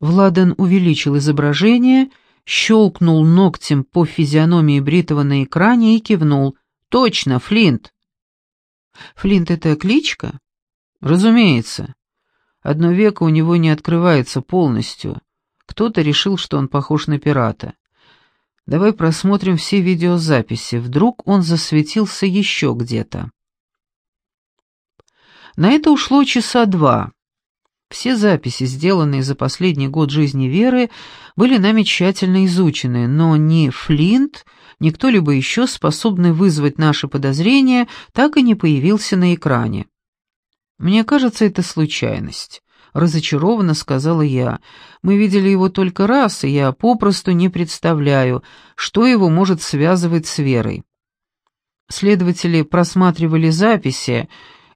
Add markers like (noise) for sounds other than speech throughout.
Владан увеличил изображение, щелкнул ногтем по физиономии бритого на экране и кивнул. «Точно, Флинт!» «Флинт — это кличка?» «Разумеется. Одно веко у него не открывается полностью. Кто-то решил, что он похож на пирата. Давай просмотрим все видеозаписи. Вдруг он засветился еще где-то». На это ушло часа два. Все записи, сделанные за последний год жизни Веры, были нами тщательно изучены, но ни Флинт, ни кто-либо еще, способный вызвать наши подозрения, так и не появился на экране. «Мне кажется, это случайность», — разочарованно сказала я. «Мы видели его только раз, и я попросту не представляю, что его может связывать с Верой». Следователи просматривали записи,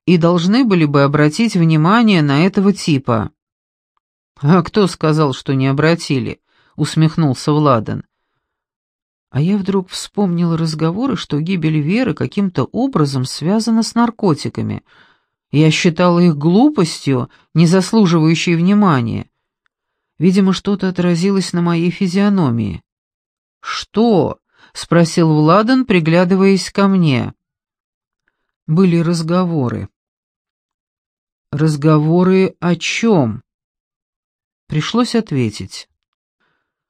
и должны были бы обратить внимание на этого типа». «А кто сказал, что не обратили?» — усмехнулся Владан. А я вдруг вспомнил разговоры, что гибель Веры каким-то образом связана с наркотиками. Я считал их глупостью, не заслуживающей внимания. Видимо, что-то отразилось на моей физиономии. «Что?» — спросил Владан, приглядываясь ко мне. Были разговоры. «Разговоры о чем?» Пришлось ответить.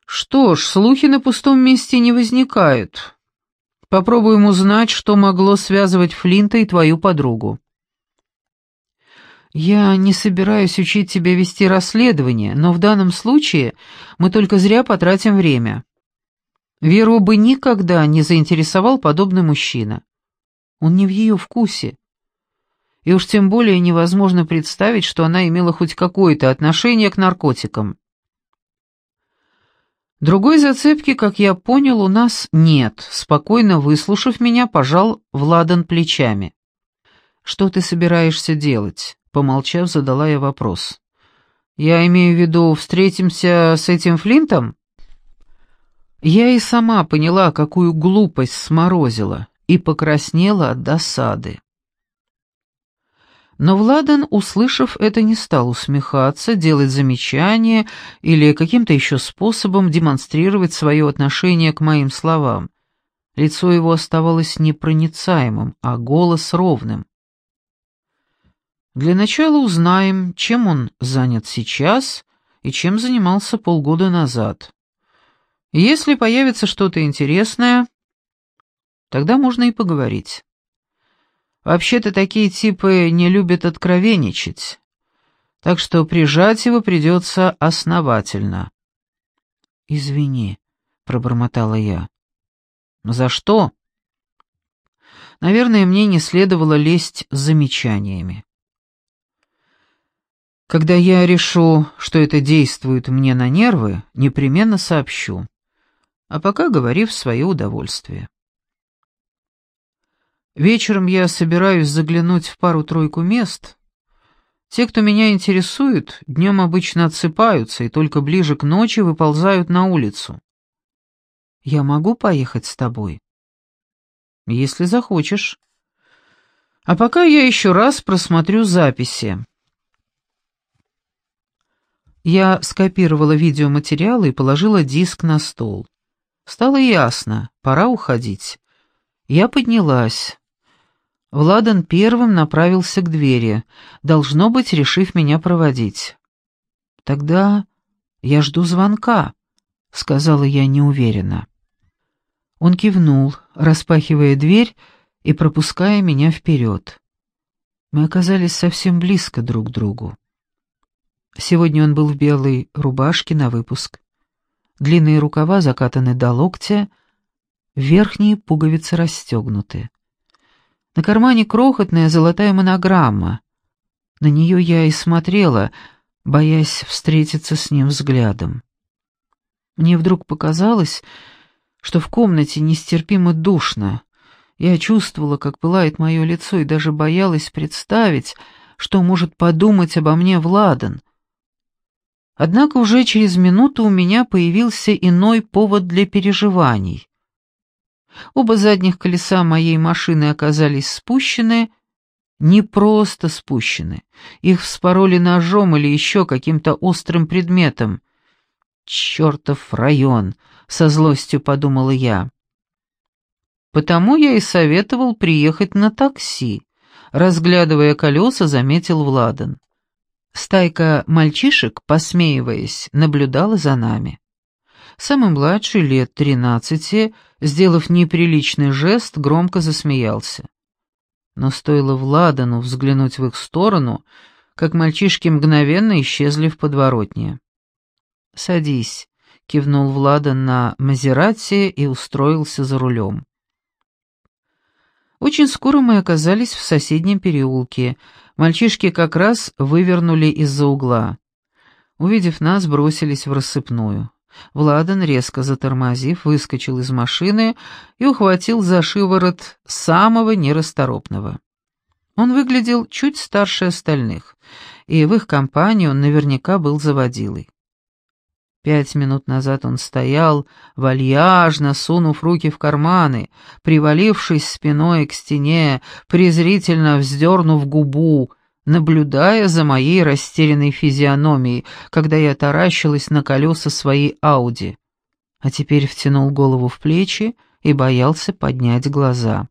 «Что ж, слухи на пустом месте не возникают. Попробуем узнать, что могло связывать Флинта и твою подругу». «Я не собираюсь учить тебя вести расследование, но в данном случае мы только зря потратим время. Веру бы никогда не заинтересовал подобный мужчина. Он не в ее вкусе и уж тем более невозможно представить, что она имела хоть какое-то отношение к наркотикам. Другой зацепки, как я понял, у нас нет. Спокойно выслушав меня, пожал Владан плечами. «Что ты собираешься делать?» Помолчав, задала я вопрос. «Я имею в виду, встретимся с этим Флинтом?» Я и сама поняла, какую глупость сморозила, и покраснела от досады. Но Владан, услышав это, не стал усмехаться, делать замечания или каким-то еще способом демонстрировать свое отношение к моим словам. Лицо его оставалось непроницаемым, а голос ровным. Для начала узнаем, чем он занят сейчас и чем занимался полгода назад. Если появится что-то интересное, тогда можно и поговорить. Вообще-то такие типы не любят откровенничать, так что прижать его придется основательно. «Извини», — пробормотала я. «За что?» Наверное, мне не следовало лезть с замечаниями. Когда я решу, что это действует мне на нервы, непременно сообщу. А пока говори в свое удовольствие. Вечером я собираюсь заглянуть в пару-тройку мест. Те, кто меня интересует, днем обычно отсыпаются и только ближе к ночи выползают на улицу. Я могу поехать с тобой? Если захочешь. А пока я еще раз просмотрю записи. Я скопировала видеоматериалы и положила диск на стол. Стало ясно, пора уходить. Я поднялась. Владан первым направился к двери, должно быть, решив меня проводить. «Тогда я жду звонка», — сказала я неуверенно. Он кивнул, распахивая дверь и пропуская меня вперед. Мы оказались совсем близко друг к другу. Сегодня он был в белой рубашке на выпуск. Длинные рукава закатаны до локтя, верхние пуговицы расстегнуты. На кармане крохотная золотая монограмма. На нее я и смотрела, боясь встретиться с ним взглядом. Мне вдруг показалось, что в комнате нестерпимо душно. Я чувствовала, как пылает мое лицо, и даже боялась представить, что может подумать обо мне Владан. Однако уже через минуту у меня появился иной повод для переживаний. Оба задних колеса моей машины оказались спущены, не просто спущены. Их вспороли ножом или еще каким-то острым предметом. «Чертов район!» — со злостью подумала я. Потому я и советовал приехать на такси. Разглядывая колеса, заметил Владан. Стайка мальчишек, посмеиваясь, наблюдала за нами. Самый младший, лет тринадцати, сделав неприличный жест, громко засмеялся. Но стоило Владану взглянуть в их сторону, как мальчишки мгновенно исчезли в подворотне. «Садись», — кивнул Владан на Мазерати и устроился за рулем. Очень скоро мы оказались в соседнем переулке. Мальчишки как раз вывернули из-за угла. Увидев нас, бросились в рассыпную. Владан, резко затормозив, выскочил из машины и ухватил за шиворот самого нерасторопного. Он выглядел чуть старше остальных, и в их компании он наверняка был заводилой. Пять минут назад он стоял, вальяжно сунув руки в карманы, привалившись спиной к стене, презрительно вздернув губу, наблюдая за моей растерянной физиономией, когда я таращилась на колеса своей Ауди. А теперь втянул голову в плечи и боялся поднять глаза.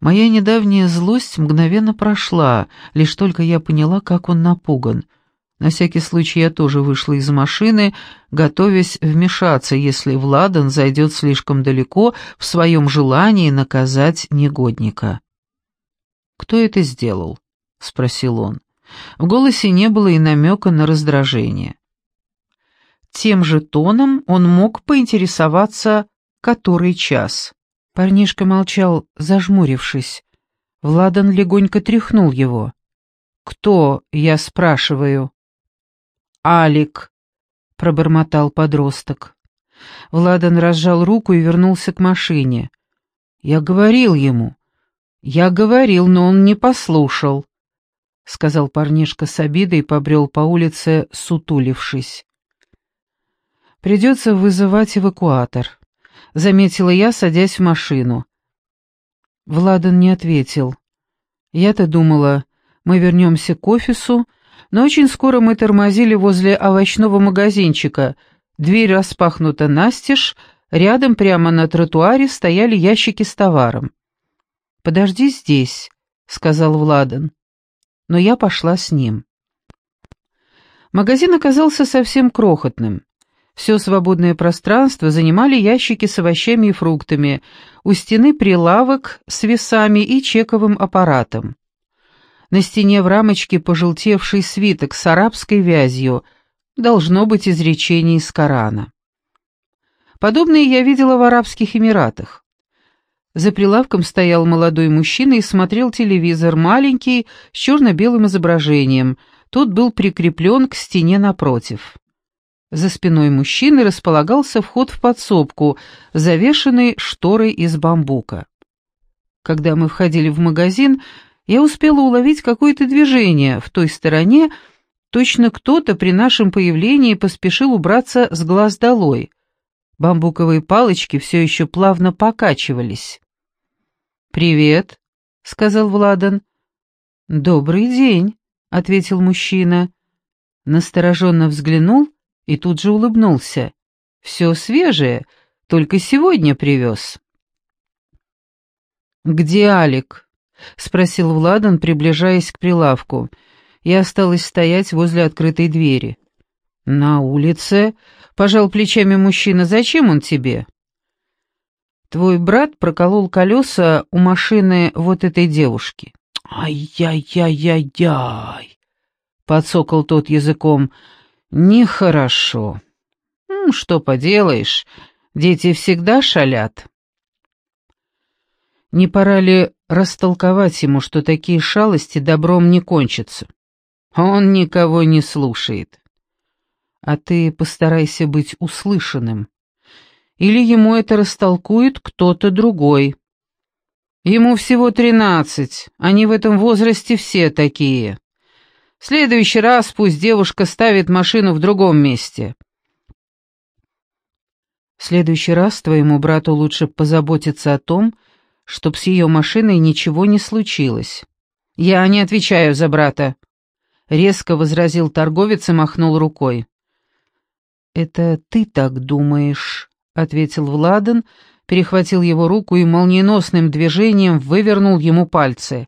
Моя недавняя злость мгновенно прошла, лишь только я поняла, как он напуган — на всякий случай я тоже вышла из машины, готовясь вмешаться, если Владан зайдет слишком далеко в своем желании наказать негодника. «Кто это сделал?» — спросил он. В голосе не было и намека на раздражение. Тем же тоном он мог поинтересоваться, который час. Парнишка молчал, зажмурившись. Владан легонько тряхнул его. «Кто, я спрашиваю?» Алик», — пробормотал подросток. Владан разжал руку и вернулся к машине. «Я говорил ему. Я говорил, но он не послушал», — сказал парнишка с обидой и побрел по улице, сутулившись. «Придется вызывать эвакуатор», — заметила я, садясь в машину. Владан не ответил. Я-то думала, мы вернемся к офису, но очень скоро мы тормозили возле овощного магазинчика. Дверь распахнута настежь, рядом прямо на тротуаре стояли ящики с товаром. «Подожди здесь», — сказал Владан. Но я пошла с ним. Магазин оказался совсем крохотным. Все свободное пространство занимали ящики с овощами и фруктами, у стены прилавок с весами и чековым аппаратом. На стене в рамочке пожелтевший свиток с арабской вязью, должно быть изречение из Корана. Подобные я видела в Арабских Эмиратах. За прилавком стоял молодой мужчина и смотрел телевизор, маленький, с черно-белым изображением. Тот был прикреплен к стене напротив. За спиной мужчины располагался вход в подсобку, завешенный шторой из бамбука. Когда мы входили в магазин, я успела уловить какое-то движение в той стороне, точно кто-то при нашем появлении поспешил убраться с глаз долой. Бамбуковые палочки все еще плавно покачивались. «Привет», — сказал Владан. «Добрый день», — ответил мужчина. Настороженно взглянул и тут же улыбнулся. «Все свежее, только сегодня привез». «Где Алик?» — спросил Владан, приближаясь к прилавку. Я осталась стоять возле открытой двери. «На улице?» — пожал плечами мужчина. «Зачем он тебе?» «Твой брат проколол колеса у машины вот этой девушки». «Ай-яй-яй-яй-яй!» — подсокал тот языком. «Нехорошо». «Ну, что поделаешь, дети всегда шалят». Не пора ли растолковать ему, что такие шалости добром не кончатся? Он никого не слушает. А ты постарайся быть услышанным. Или ему это растолкует кто-то другой. Ему всего тринадцать, они в этом возрасте все такие. В следующий раз пусть девушка ставит машину в другом месте. В следующий раз твоему брату лучше позаботиться о том, чтоб с ее машиной ничего не случилось. «Я не отвечаю за брата», — резко возразил торговец и махнул рукой. «Это ты так думаешь», — ответил Владан, перехватил его руку и молниеносным движением вывернул ему пальцы.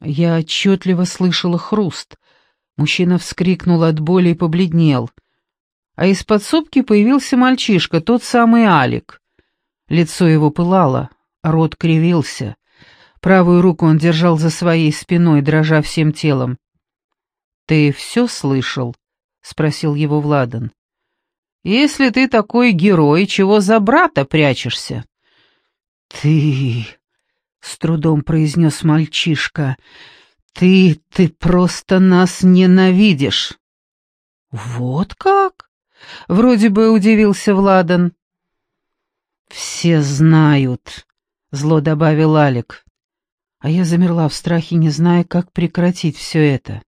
Я отчетливо слышала хруст. Мужчина вскрикнул от боли и побледнел. А из подсобки появился мальчишка, тот самый Алик. Лицо его пылало, рот кривился. Правую руку он держал за своей спиной, дрожа всем телом. «Ты все слышал?» — спросил его Владан. «Если ты такой герой, чего за брата прячешься?» «Ты...» — с трудом произнес мальчишка. «Ты... ты просто нас ненавидишь!» «Вот как?» — вроде бы удивился Владан. «Все знают», — зло добавил Алик. А я замерла в страхе, не зная, как прекратить все это.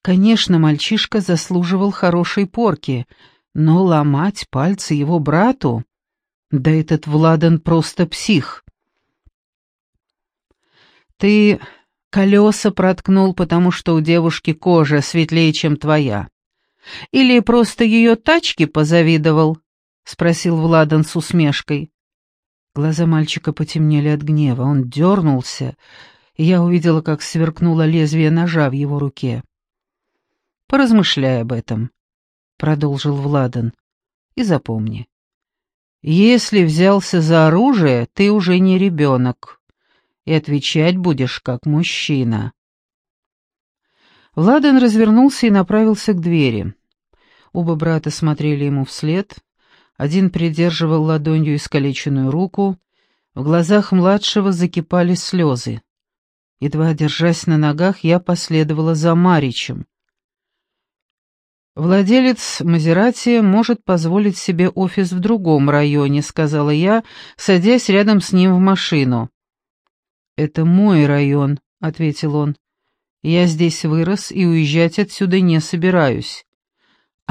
Конечно, мальчишка заслуживал хорошей порки, но ломать пальцы его брату... Да этот Владан просто псих. Ты колеса проткнул, потому что у девушки кожа светлее, чем твоя. Или просто ее тачки позавидовал? — спросил Владан с усмешкой. Глаза мальчика потемнели от гнева. Он дернулся, и я увидела, как сверкнуло лезвие ножа в его руке. «Поразмышляй об этом», — продолжил Владан, — «и запомни. Если взялся за оружие, ты уже не ребенок, и отвечать будешь как мужчина». Владан развернулся и направился к двери. Оба брата смотрели ему вслед, один придерживал ладонью искалеченную руку, в глазах младшего закипали слезы. Едва держась на ногах, я последовала за Маричем. «Владелец Мазерати может позволить себе офис в другом районе», — сказала я, садясь рядом с ним в машину. «Это мой район», — ответил он. «Я здесь вырос и уезжать отсюда не собираюсь».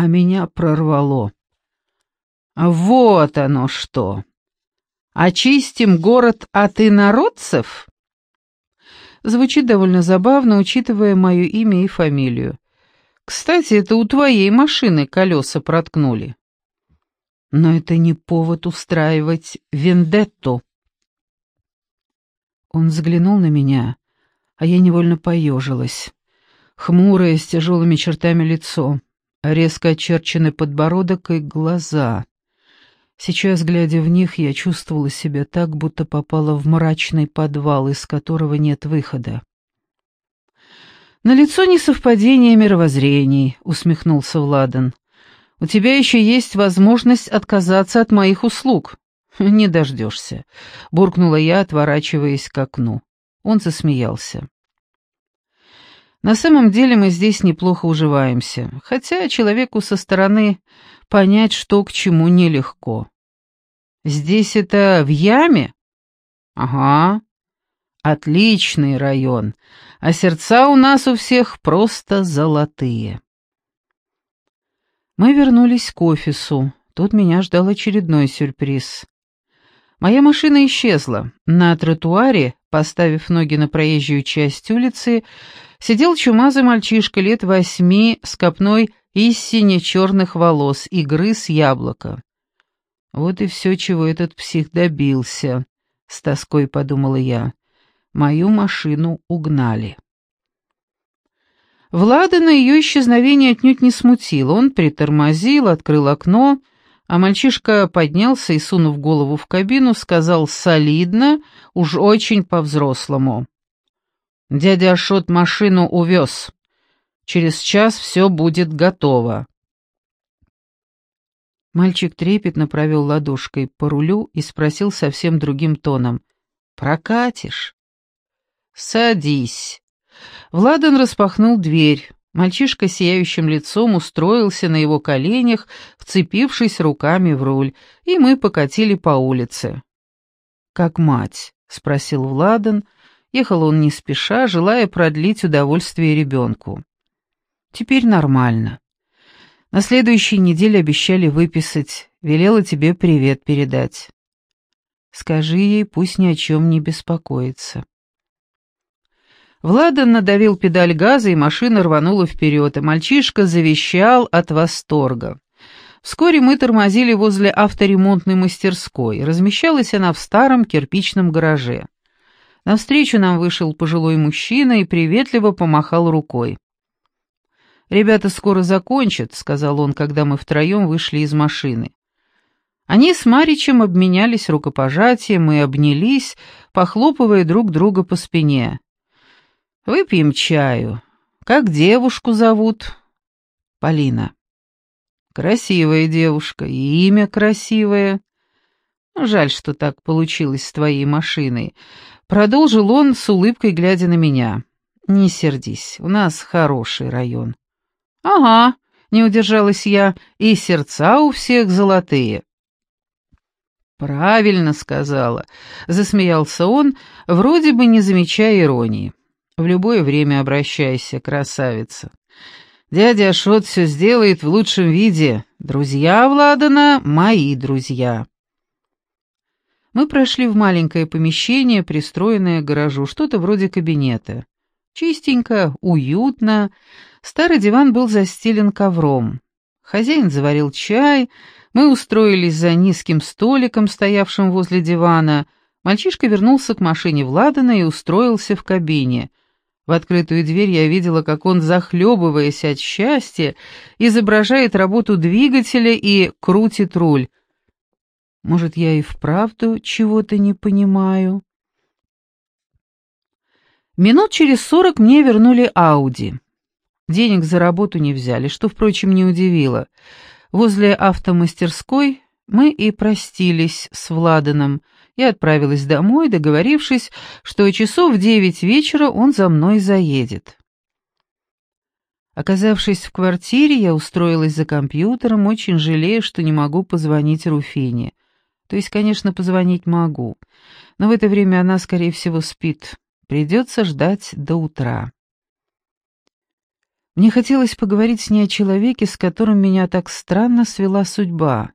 А меня прорвало. Вот оно что! Очистим город от инородцев? Звучит довольно забавно, учитывая мое имя и фамилию. Кстати, это у твоей машины колеса проткнули. Но это не повод устраивать вендетту. Он взглянул на меня, а я невольно поежилась. Хмурое, с тяжелыми чертами лицо, резко очерченный подбородок и глаза. Сейчас, глядя в них, я чувствовала себя так, будто попала в мрачный подвал, из которого нет выхода. «На лицо несовпадение мировоззрений», — усмехнулся Владан. «У тебя еще есть возможность отказаться от моих услуг». (laughs) «Не дождешься», — буркнула я, отворачиваясь к окну. Он засмеялся. «На самом деле мы здесь неплохо уживаемся, хотя человеку со стороны понять, что к чему, нелегко. Здесь это в яме? Ага. Отличный район, а сердца у нас у всех просто золотые. Мы вернулись к офису. Тут меня ждал очередной сюрприз. Моя машина исчезла. На тротуаре, поставив ноги на проезжую часть улицы, сидел чумазый мальчишка лет восьми с копной из сине-черных волос и грыз яблоко. Вот и все, чего этот псих добился, — с тоской подумала я. Мою машину угнали. Влада на ее исчезновение отнюдь не смутил. Он притормозил, открыл окно, а мальчишка поднялся и, сунув голову в кабину, сказал солидно, уж очень по-взрослому. «Дядя Ашот машину увез. Через час все будет готово». Мальчик трепетно провел ладошкой по рулю и спросил совсем другим тоном. «Прокатишь?» «Садись». Владан распахнул дверь. Мальчишка сияющим лицом устроился на его коленях, вцепившись руками в руль, и мы покатили по улице. «Как мать?» — спросил Владан. Ехал он не спеша, желая продлить удовольствие ребенку. Теперь нормально. На следующей неделе обещали выписать, велела тебе привет передать. Скажи ей, пусть ни о чем не беспокоится. Владан надавил педаль газа, и машина рванула вперед, и мальчишка завещал от восторга. Вскоре мы тормозили возле авторемонтной мастерской. Размещалась она в старом кирпичном гараже. Навстречу нам вышел пожилой мужчина и приветливо помахал рукой. «Ребята скоро закончат», — сказал он, когда мы втроем вышли из машины. Они с Маричем обменялись рукопожатием и обнялись, похлопывая друг друга по спине. «Выпьем чаю. Как девушку зовут?» «Полина». «Красивая девушка, и имя красивое. Жаль, что так получилось с твоей машиной. Продолжил он с улыбкой, глядя на меня. «Не сердись, у нас хороший район». «Ага», — не удержалась я, — «и сердца у всех золотые». «Правильно сказала», — засмеялся он, вроде бы не замечая иронии. «В любое время обращайся, красавица. Дядя Ашот все сделает в лучшем виде. Друзья Владана — мои друзья». Мы прошли в маленькое помещение, пристроенное к гаражу, что-то вроде кабинета. Чистенько, уютно. Старый диван был застелен ковром. Хозяин заварил чай, мы устроились за низким столиком, стоявшим возле дивана. Мальчишка вернулся к машине Владана и устроился в кабине. В открытую дверь я видела, как он, захлебываясь от счастья, изображает работу двигателя и крутит руль. Может, я и вправду чего-то не понимаю? Минут через сорок мне вернули Ауди. Денег за работу не взяли, что, впрочем, не удивило. Возле автомастерской мы и простились с Владаном. Я отправилась домой, договорившись, что часов в девять вечера он за мной заедет. Оказавшись в квартире, я устроилась за компьютером, очень жалея, что не могу позвонить Руфине. То есть, конечно, позвонить могу, но в это время она, скорее всего, спит. Придется ждать до утра. Мне хотелось поговорить с ней о человеке, с которым меня так странно свела судьба.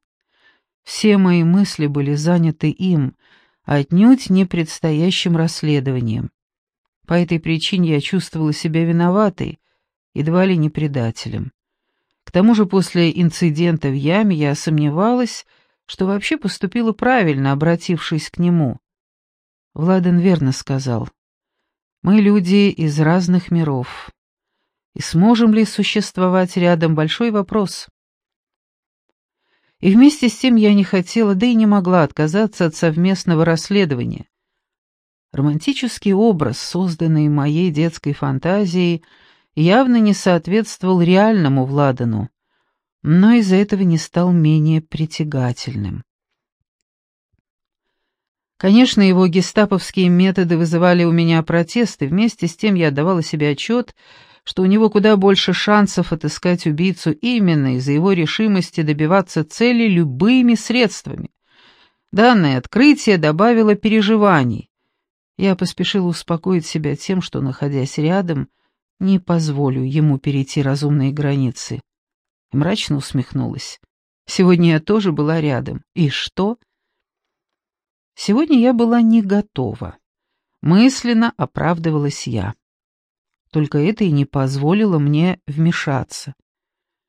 Все мои мысли были заняты им, отнюдь не предстоящим расследованием. По этой причине я чувствовала себя виноватой, едва ли не предателем. К тому же после инцидента в яме я сомневалась, что вообще поступила правильно, обратившись к нему. Владан верно сказал. Мы люди из разных миров. И сможем ли существовать рядом — большой вопрос. И вместе с тем я не хотела, да и не могла отказаться от совместного расследования. Романтический образ, созданный моей детской фантазией, явно не соответствовал реальному Владану но из-за этого не стал менее притягательным. Конечно, его гестаповские методы вызывали у меня протесты, вместе с тем я отдавала себе отчет, что у него куда больше шансов отыскать убийцу именно из-за его решимости добиваться цели любыми средствами. Данное открытие добавило переживаний. Я поспешила успокоить себя тем, что, находясь рядом, не позволю ему перейти разумные границы мрачно усмехнулась. Сегодня я тоже была рядом. И что? Сегодня я была не готова. Мысленно оправдывалась я. Только это и не позволило мне вмешаться.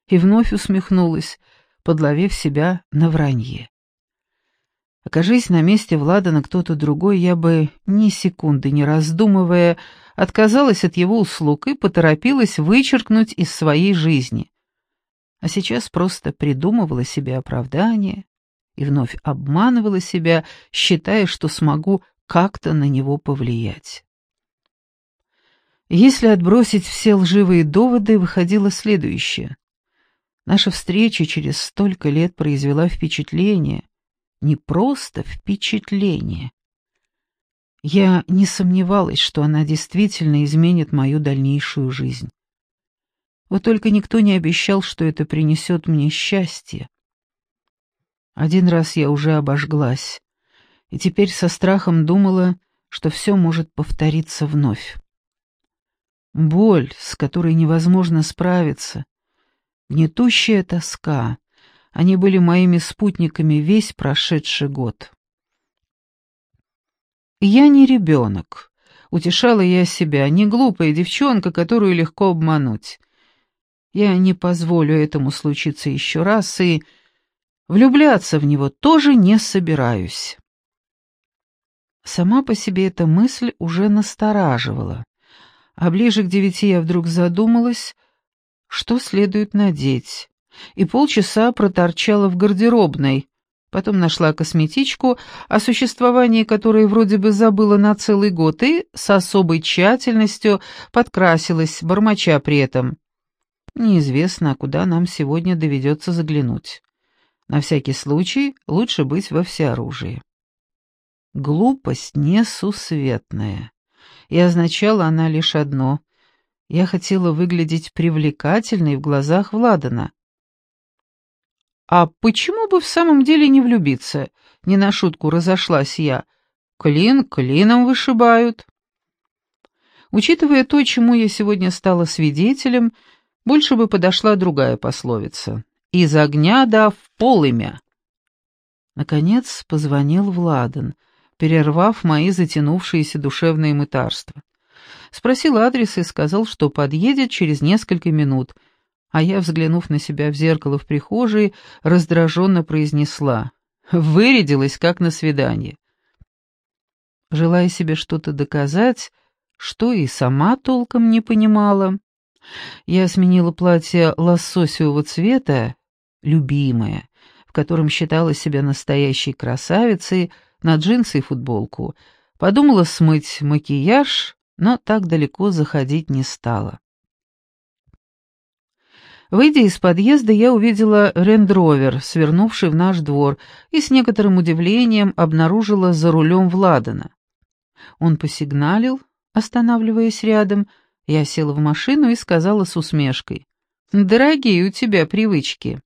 И вновь усмехнулась, подловив себя на вранье. Окажись на месте Владана кто-то другой, я бы ни секунды не раздумывая отказалась от его услуг и поторопилась вычеркнуть из своей жизни а сейчас просто придумывала себе оправдание и вновь обманывала себя, считая, что смогу как-то на него повлиять. Если отбросить все лживые доводы, выходило следующее. Наша встреча через столько лет произвела впечатление, не просто впечатление. Я не сомневалась, что она действительно изменит мою дальнейшую жизнь. Вот только никто не обещал, что это принесет мне счастье. Один раз я уже обожглась, и теперь со страхом думала, что все может повториться вновь. Боль, с которой невозможно справиться, гнетущая тоска, они были моими спутниками весь прошедший год. Я не ребенок, Утешала я себя, не глупая девчонка, которую легко обмануть. Я не позволю этому случиться еще раз и влюбляться в него тоже не собираюсь. Сама по себе эта мысль уже настораживала. А ближе к девяти я вдруг задумалась, что следует надеть, и полчаса проторчала в гардеробной, потом нашла косметичку, о существовании которой вроде бы забыла на целый год, и с особой тщательностью подкрасилась, бормоча при этом. Неизвестно, куда нам сегодня доведется заглянуть. На всякий случай лучше быть во всеоружии. Глупость несусветная. И означала она лишь одно. Я хотела выглядеть привлекательной в глазах Владана. «А почему бы в самом деле не влюбиться?» Не на шутку разошлась я. «Клин клином вышибают». Учитывая то, чему я сегодня стала свидетелем, больше бы подошла другая пословица. «Из огня да в полымя». Наконец позвонил Владан, перервав мои затянувшиеся душевные мытарства. Спросил адрес и сказал, что подъедет через несколько минут, а я, взглянув на себя в зеркало в прихожей, раздраженно произнесла «Вырядилась, как на свидание». Желая себе что-то доказать, что и сама толком не понимала, я сменила платье лососевого цвета, любимое, в котором считала себя настоящей красавицей, на джинсы и футболку. Подумала смыть макияж, но так далеко заходить не стала. Выйдя из подъезда, я увидела рендровер, свернувший в наш двор, и с некоторым удивлением обнаружила за рулем Владана. Он посигналил, останавливаясь рядом, — я села в машину и сказала с усмешкой. «Дорогие у тебя привычки».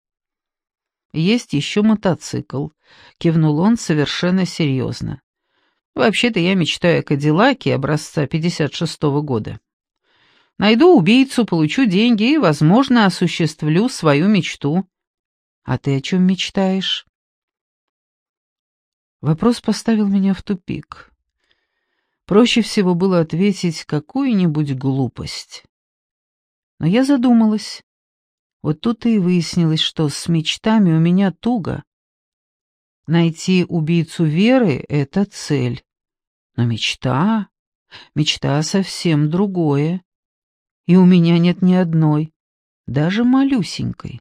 «Есть еще мотоцикл», — кивнул он совершенно серьезно. «Вообще-то я мечтаю о Кадиллаке образца 56-го года. Найду убийцу, получу деньги и, возможно, осуществлю свою мечту. А ты о чем мечтаешь?» Вопрос поставил меня в тупик. Проще всего было ответить какую-нибудь глупость. Но я задумалась. Вот тут и выяснилось, что с мечтами у меня туго. Найти убийцу Веры — это цель. Но мечта... Мечта совсем другое. И у меня нет ни одной, даже малюсенькой.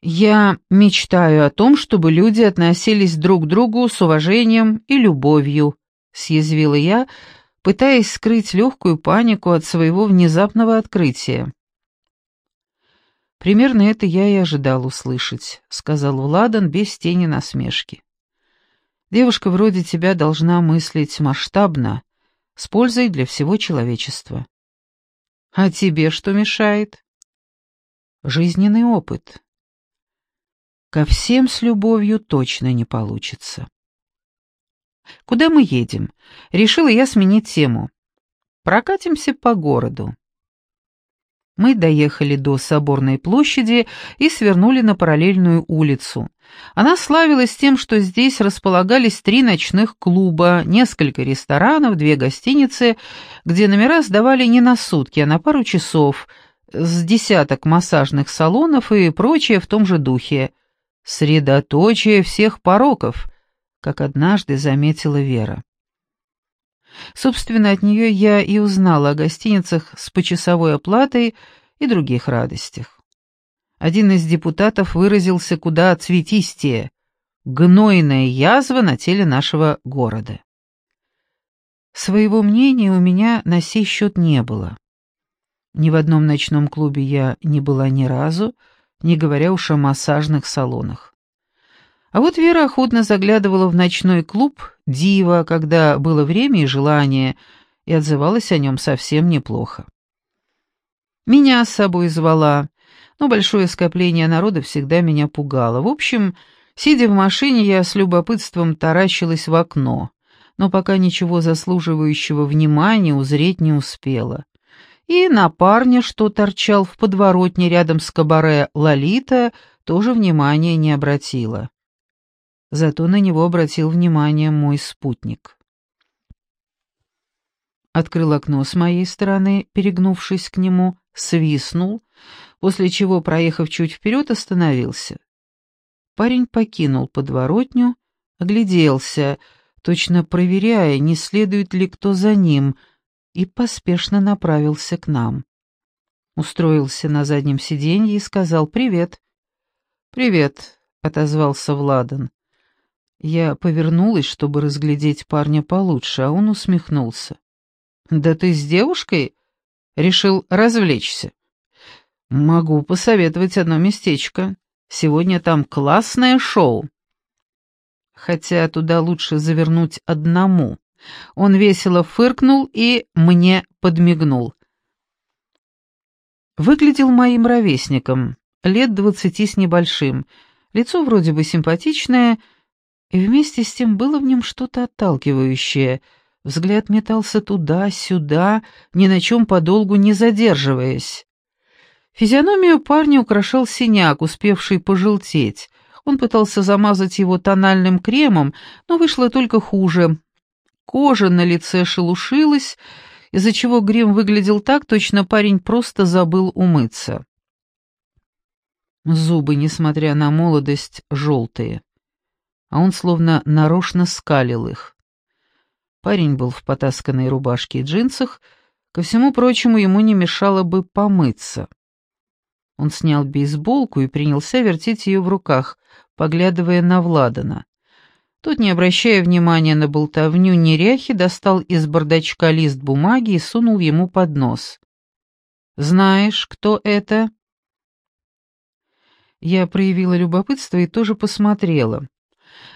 Я мечтаю о том, чтобы люди относились друг к другу с уважением и любовью, съязвила я, пытаясь скрыть легкую панику от своего внезапного открытия. Примерно это я и ожидал услышать, сказал Владан без тени насмешки. Девушка вроде тебя должна мыслить масштабно, с пользой для всего человечества. А тебе что мешает? Жизненный опыт. Ко всем с любовью точно не получится. Куда мы едем? Решила я сменить тему. Прокатимся по городу. Мы доехали до Соборной площади и свернули на параллельную улицу. Она славилась тем, что здесь располагались три ночных клуба, несколько ресторанов, две гостиницы, где номера сдавали не на сутки, а на пару часов, с десяток массажных салонов и прочее в том же духе средоточие всех пороков, как однажды заметила Вера. Собственно, от нее я и узнала о гостиницах с почасовой оплатой и других радостях. Один из депутатов выразился куда цветистее «гнойная язва на теле нашего города». Своего мнения у меня на сей счет не было. Ни в одном ночном клубе я не была ни разу, не говоря уж о массажных салонах. А вот Вера охотно заглядывала в ночной клуб «Дива», когда было время и желание, и отзывалась о нем совсем неплохо. Меня с собой звала, но большое скопление народа всегда меня пугало. В общем, сидя в машине, я с любопытством таращилась в окно, но пока ничего заслуживающего внимания узреть не успела и на парня, что торчал в подворотне рядом с кабаре Лолита, тоже внимания не обратила. Зато на него обратил внимание мой спутник. открыл окно с моей стороны, перегнувшись к нему, свистнул, после чего, проехав чуть вперед, остановился. Парень покинул подворотню, огляделся, точно проверяя, не следует ли кто за ним, и поспешно направился к нам. Устроился на заднем сиденье и сказал «Привет». «Привет», — отозвался Владан. Я повернулась, чтобы разглядеть парня получше, а он усмехнулся. «Да ты с девушкой?» «Решил развлечься?» «Могу посоветовать одно местечко. Сегодня там классное шоу». Хотя туда лучше завернуть одному. Он весело фыркнул и мне подмигнул. Выглядел моим ровесником, лет двадцати с небольшим. Лицо вроде бы симпатичное, и вместе с тем было в нем что-то отталкивающее. Взгляд метался туда-сюда, ни на чем подолгу не задерживаясь. Физиономию парня украшал синяк, успевший пожелтеть. Он пытался замазать его тональным кремом, но вышло только хуже. Кожа на лице шелушилась, из-за чего грим выглядел так, точно парень просто забыл умыться. Зубы, несмотря на молодость, желтые а он словно нарочно скалил их. Парень был в потасканной рубашке и джинсах, ко всему прочему ему не мешало бы помыться. Он снял бейсболку и принялся вертеть ее в руках, поглядывая на Владана. Тот, не обращая внимания на болтовню неряхи, достал из бардачка лист бумаги и сунул ему под нос. «Знаешь, кто это?» Я проявила любопытство и тоже посмотрела.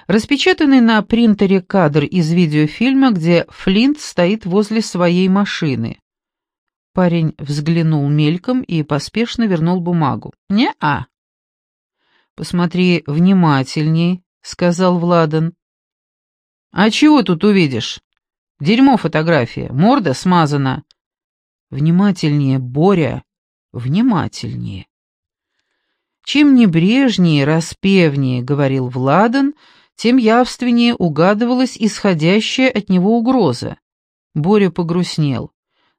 Распечатанный на принтере кадр из видеофильма, где Флинт стоит возле своей машины. Парень взглянул мельком и поспешно вернул бумагу. «Не-а». «Посмотри внимательней», — сказал Владан. «А чего тут увидишь? Дерьмо фотография, морда смазана». «Внимательнее, Боря, внимательнее». Чем небрежнее, распевнее, — говорил Владан, — тем явственнее угадывалась исходящая от него угроза. Боря погрустнел.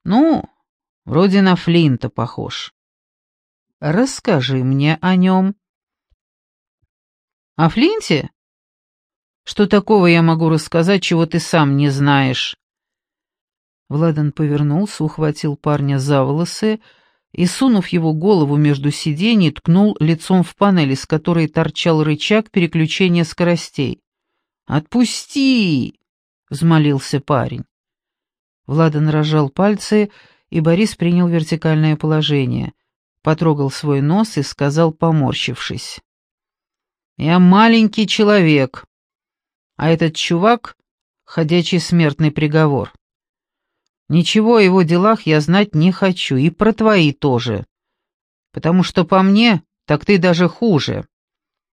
«Ну, вроде на Флинта похож». «Расскажи мне о нем». «О Флинте? Что такого я могу рассказать, чего ты сам не знаешь?» Владан повернулся, ухватил парня за волосы и, сунув его голову между сидений, ткнул лицом в панель, с которой торчал рычаг переключения скоростей. «Отпусти!» — взмолился парень. Владан разжал пальцы, и Борис принял вертикальное положение, потрогал свой нос и сказал, поморщившись. «Я маленький человек, а этот чувак — ходячий смертный приговор. Ничего о его делах я знать не хочу, и про твои тоже. Потому что по мне, так ты даже хуже.